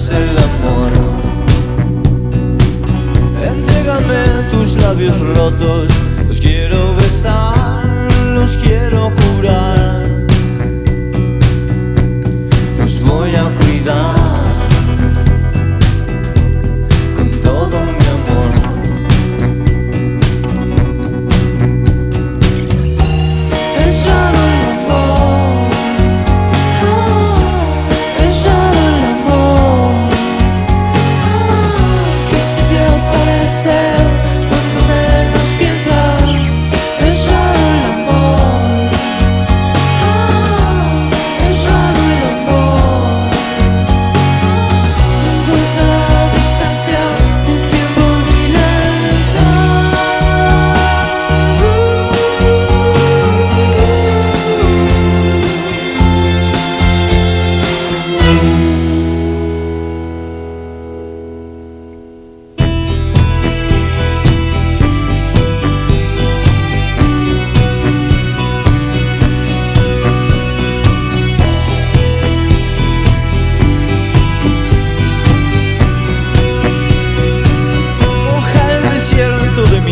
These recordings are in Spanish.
más el amor. Entrégame tus labios rotos, los quiero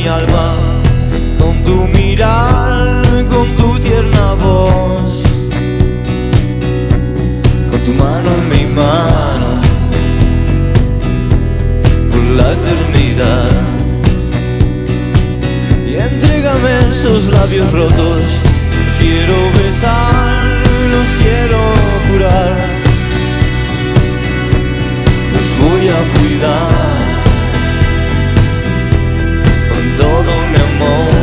alma con tu mirar, con tu tierna voz, con tu mano en mi mano por la eternidad. Y entrégame esos labios rotos, los quiero besar, los quiero curar, los voy a cuidar. more